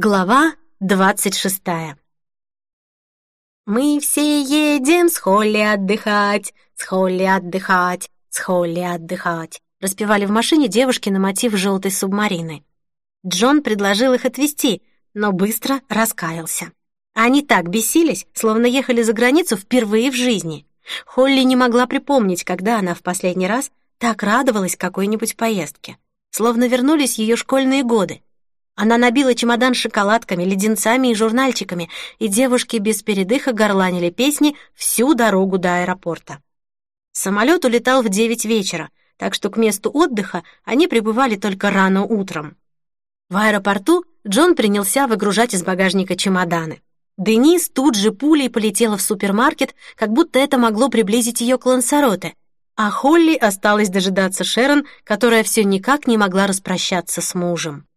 Глава двадцать шестая. «Мы все едем с Холли отдыхать, с Холли отдыхать, с Холли отдыхать», распевали в машине девушки на мотив желтой субмарины. Джон предложил их отвезти, но быстро раскаялся. Они так бесились, словно ехали за границу впервые в жизни. Холли не могла припомнить, когда она в последний раз так радовалась какой-нибудь поездке. Словно вернулись ее школьные годы. Она набила чемодан шоколадками, леденцами и журнальчиками, и девушки без передыха горланили песни всю дорогу до аэропорта. Самолет улетал в девять вечера, так что к месту отдыха они прибывали только рано утром. В аэропорту Джон принялся выгружать из багажника чемоданы. Денис тут же пулей полетела в супермаркет, как будто это могло приблизить ее к Лансароте, а Холли осталась дожидаться Шерон, которая все никак не могла распрощаться с мужем.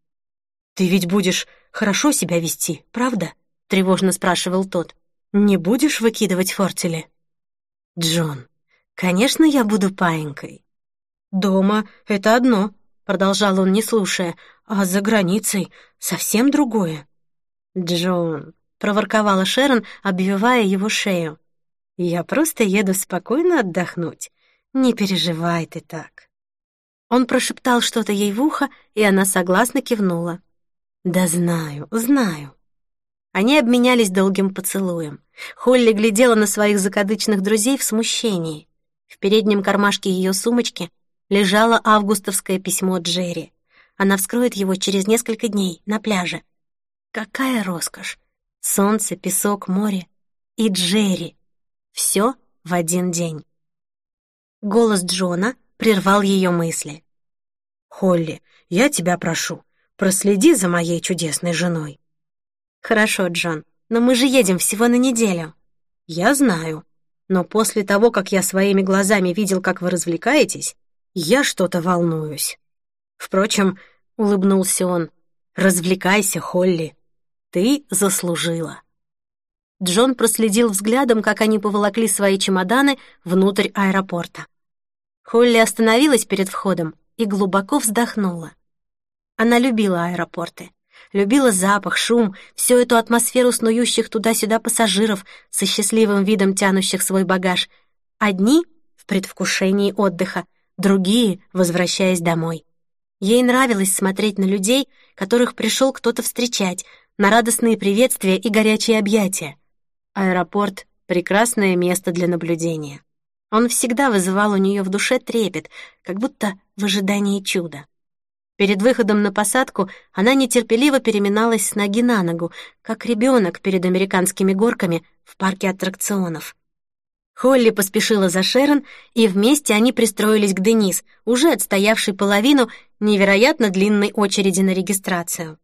«Ты ведь будешь хорошо себя вести, правда?» — тревожно спрашивал тот. «Не будешь выкидывать фортели?» «Джон, конечно, я буду паинькой». «Дома — это одно», — продолжал он, не слушая, «а за границей совсем другое». «Джон», — проворковала Шерон, обвивая его шею, «я просто еду спокойно отдохнуть. Не переживай ты так». Он прошептал что-то ей в ухо, и она согласно кивнула. «Да знаю, знаю». Они обменялись долгим поцелуем. Холли глядела на своих закадычных друзей в смущении. В переднем кармашке ее сумочки лежало августовское письмо Джерри. Она вскроет его через несколько дней на пляже. Какая роскошь! Солнце, песок, море и Джерри. Все в один день. Голос Джона прервал ее мысли. «Холли, я тебя прошу, Проследи за моей чудесной женой». «Хорошо, Джон, но мы же едем всего на неделю». «Я знаю. Но после того, как я своими глазами видел, как вы развлекаетесь, я что-то волнуюсь». Впрочем, — улыбнулся он, — «развлекайся, Холли. Ты заслужила». Джон проследил взглядом, как они поволокли свои чемоданы внутрь аэропорта. Холли остановилась перед входом и глубоко вздохнула. Она любила аэропорты. Любила запах, шум, всю эту атмосферу снующих туда-сюда пассажиров со счастливым видом тянущих свой багаж. Одни — в предвкушении отдыха, другие — возвращаясь домой. Ей нравилось смотреть на людей, которых пришел кто-то встречать, на радостные приветствия и горячие объятия. Аэропорт — прекрасное место для наблюдения. Он всегда вызывал у нее в душе трепет, как будто в ожидании чуда. Перед выходом на посадку она нетерпеливо переминалась с ноги на ногу, как ребенок перед американскими горками в парке аттракционов. Холли поспешила за Шерон, и вместе они пристроились к Денис, уже отстоявшей половину невероятно длинной очереди на регистрацию.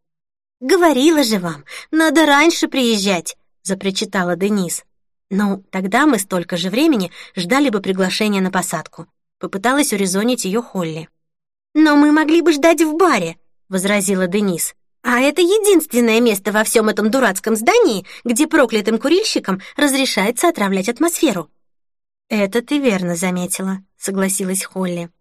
«Говорила же вам, надо раньше приезжать», — запричитала Денис. «Ну, тогда мы столько же времени ждали бы приглашения на посадку», — попыталась урезонить ее Холли. «Но мы могли бы ждать в баре», — возразила Денис. «А это единственное место во всем этом дурацком здании, где проклятым курильщикам разрешается отравлять атмосферу». «Это ты верно заметила», — согласилась Холли.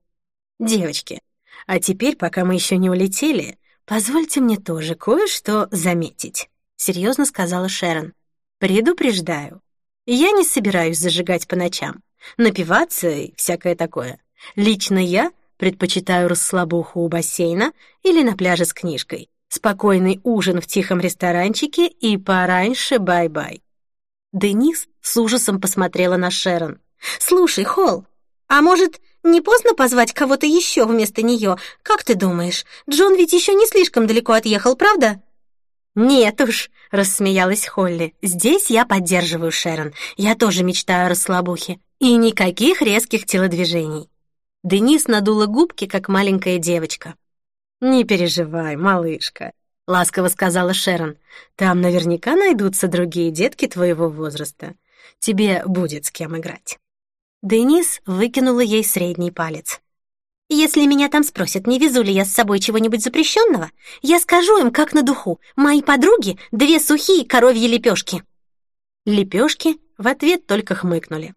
«Девочки, а теперь, пока мы еще не улетели, позвольте мне тоже кое-что заметить», — серьезно сказала Шерон. «Предупреждаю, я не собираюсь зажигать по ночам, напиваться и всякое такое. Лично я Предпочитаю расслабуху у бассейна или на пляже с книжкой. Спокойный ужин в тихом ресторанчике и пораньше бай-бай. Денис с ужасом посмотрела на Шерон. «Слушай, Холл, а может, не поздно позвать кого-то еще вместо нее? Как ты думаешь, Джон ведь еще не слишком далеко отъехал, правда?» «Нет уж», — рассмеялась Холли, — «здесь я поддерживаю Шерон. Я тоже мечтаю о расслабухе. И никаких резких телодвижений». Денис надула губки, как маленькая девочка. «Не переживай, малышка», — ласково сказала Шерон. «Там наверняка найдутся другие детки твоего возраста. Тебе будет с кем играть». Денис выкинула ей средний палец. «Если меня там спросят, не везу ли я с собой чего-нибудь запрещенного, я скажу им, как на духу, мои подруги — две сухие коровьи лепешки». Лепешки в ответ только хмыкнули.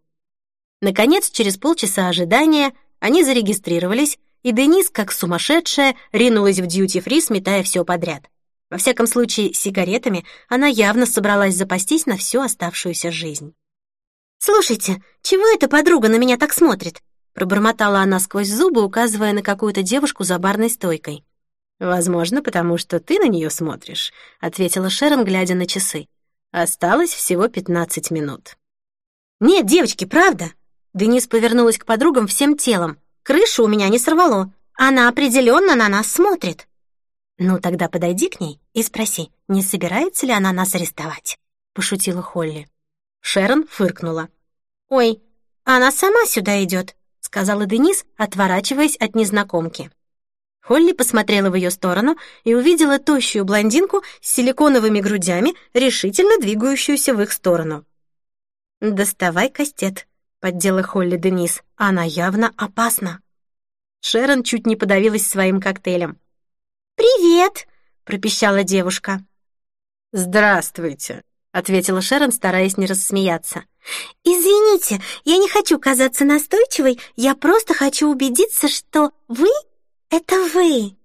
Наконец, через полчаса ожидания они зарегистрировались, и Денис, как сумасшедшая, ринулась в дьюти-фри, сметая все подряд. Во всяком случае, сигаретами она явно собралась запастись на всю оставшуюся жизнь. «Слушайте, чего эта подруга на меня так смотрит?» Пробормотала она сквозь зубы, указывая на какую-то девушку за барной стойкой. «Возможно, потому что ты на нее смотришь», — ответила Шерон, глядя на часы. «Осталось всего пятнадцать минут». «Нет, девочки, правда?» Денис повернулась к подругам всем телом. «Крышу у меня не сорвало. Она определенно на нас смотрит». «Ну, тогда подойди к ней и спроси, не собирается ли она нас арестовать?» — пошутила Холли. Шерон фыркнула. «Ой, она сама сюда идет», — сказала Денис, отворачиваясь от незнакомки. Холли посмотрела в ее сторону и увидела тощую блондинку с силиконовыми грудями, решительно двигающуюся в их сторону. «Доставай кастет», — поддела Холли Денис. «Она явно опасна». Шерон чуть не подавилась своим коктейлем. «Привет!» — пропищала девушка. «Здравствуйте!» — ответила Шерон, стараясь не рассмеяться. «Извините, я не хочу казаться настойчивой, я просто хочу убедиться, что вы — это вы».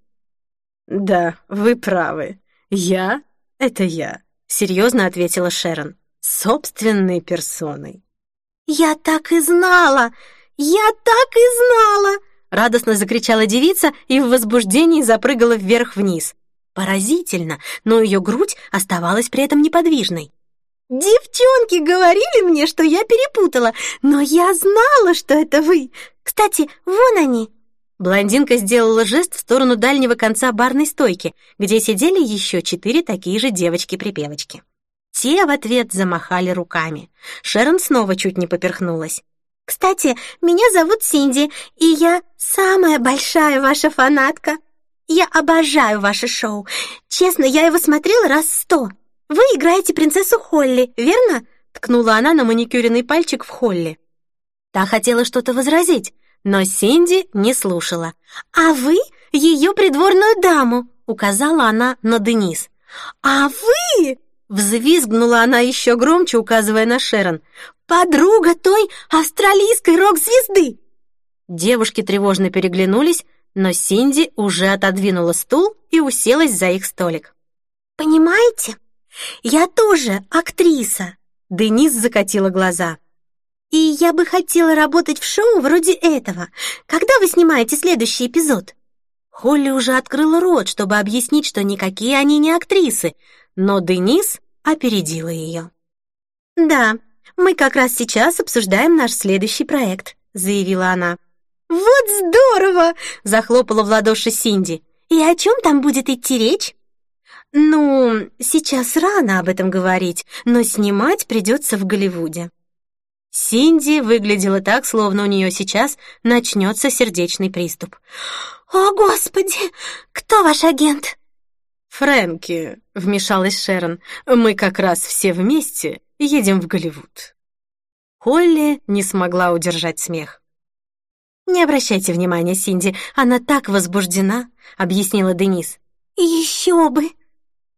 «Да, вы правы. Я — это я», — серьезно ответила Шерон. «Собственной персоной». «Я так и знала! Я так и знала!» Радостно закричала девица и в возбуждении запрыгала вверх-вниз. Поразительно, но ее грудь оставалась при этом неподвижной. «Девчонки говорили мне, что я перепутала, но я знала, что это вы. Кстати, вон они!» Блондинка сделала жест в сторону дальнего конца барной стойки, где сидели еще четыре такие же девочки-припевочки. Те в ответ замахали руками. Шерон снова чуть не поперхнулась. «Кстати, меня зовут Синди, и я самая большая ваша фанатка. Я обожаю ваше шоу. Честно, я его смотрела раз сто. Вы играете принцессу Холли, верно?» Ткнула она на маникюренный пальчик в Холли. Та хотела что-то возразить, но Синди не слушала. «А вы ее придворную даму», — указала она на Денис. «А вы...» — взвизгнула она еще громче, указывая на Шерон. «Подруга той австралийской рок-звезды!» Девушки тревожно переглянулись, но Синди уже отодвинула стул и уселась за их столик. «Понимаете, я тоже актриса!» Денис закатила глаза. «И я бы хотела работать в шоу вроде этого. Когда вы снимаете следующий эпизод?» Холли уже открыла рот, чтобы объяснить, что никакие они не актрисы, но Денис опередила ее. «Да, мы как раз сейчас обсуждаем наш следующий проект», — заявила она. «Вот здорово!» — захлопала в ладоши Синди. «И о чем там будет идти речь?» «Ну, сейчас рано об этом говорить, но снимать придется в Голливуде». Синди выглядела так, словно у нее сейчас начнется сердечный приступ. «О, Господи! Кто ваш агент?» «Фрэнки», — вмешалась Шерон, — «мы как раз все вместе едем в Голливуд». Холли не смогла удержать смех. «Не обращайте внимания, Синди, она так возбуждена», — объяснила Денис. «Еще бы!»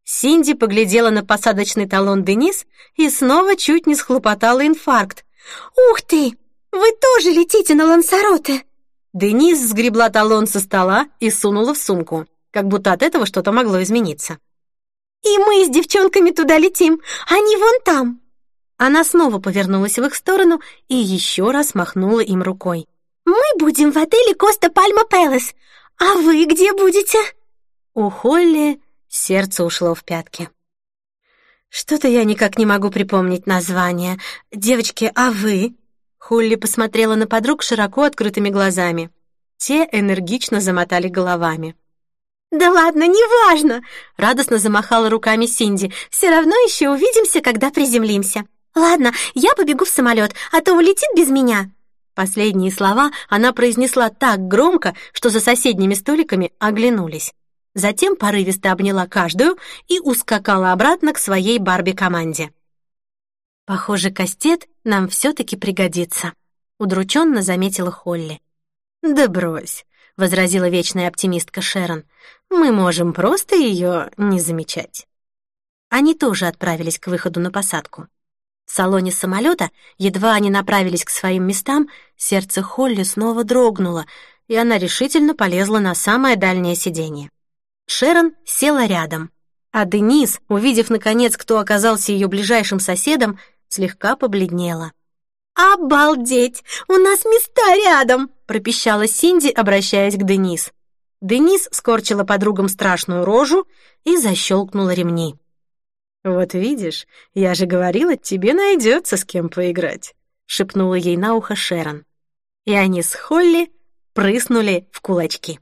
Синди поглядела на посадочный талон Денис и снова чуть не схлопотала инфаркт. «Ух ты! Вы тоже летите на Лансароте!» Денис сгребла талон со стола и сунула в сумку, как будто от этого что-то могло измениться. «И мы с девчонками туда летим, они вон там!» Она снова повернулась в их сторону и еще раз махнула им рукой. «Мы будем в отеле Коста Пальма Пэлас, а вы где будете?» У Холли Сердце ушло в пятки. «Что-то я никак не могу припомнить название. Девочки, а вы?» Холли посмотрела на подруг широко открытыми глазами. Те энергично замотали головами. «Да ладно, неважно!» — радостно замахала руками Синди. «Все равно еще увидимся, когда приземлимся. Ладно, я побегу в самолет, а то улетит без меня». Последние слова она произнесла так громко, что за соседними столиками оглянулись затем порывисто обняла каждую и ускакала обратно к своей Барби-команде. «Похоже, кастет нам все-таки пригодится», — удрученно заметила Холли. «Да брось», — возразила вечная оптимистка Шерон. «Мы можем просто ее не замечать». Они тоже отправились к выходу на посадку. В салоне самолета, едва они направились к своим местам, сердце Холли снова дрогнуло, и она решительно полезла на самое дальнее сиденье. Шерон села рядом, А Денис, увидев, наконец, кто оказался ее ближайшим соседом, слегка побледнела. «Обалдеть! У нас места рядом!» — пропищала Синди, обращаясь к Денис. Денис скорчила подругам страшную рожу и защелкнула ремни. «Вот видишь, я же говорила, тебе найдется с кем поиграть», — шепнула ей на ухо Шерон. И они с Холли прыснули в кулачки.